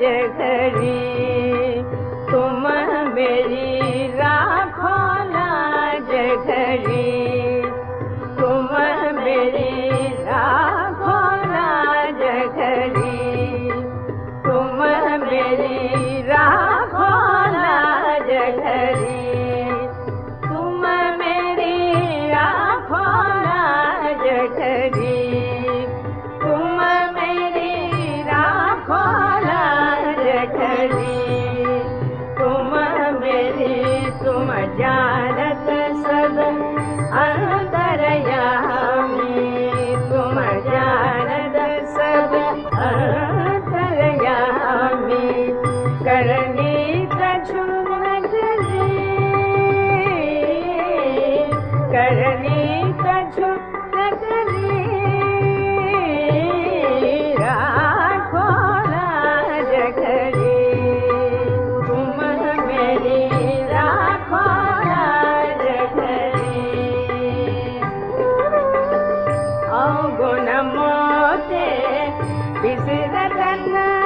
जगरी तुम मेरी Yeah. be see that that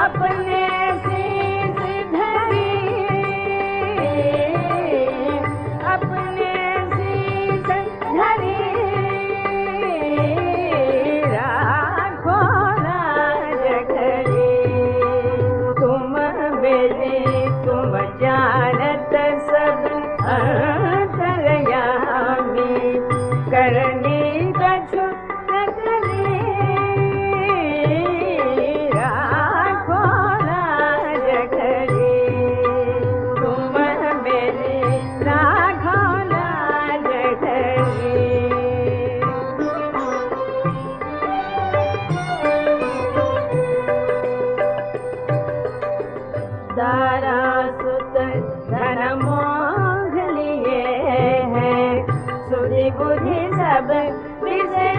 अपने शीश धरी। अपने शीश धरी। राखो राजघरी बेली तुम जानत सु धर्म है। सूर्य बुद्धिस विषय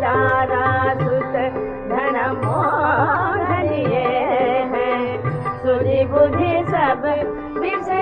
दारा सु धर्म है। सुधि बुद्धि सब विषय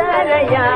தரையா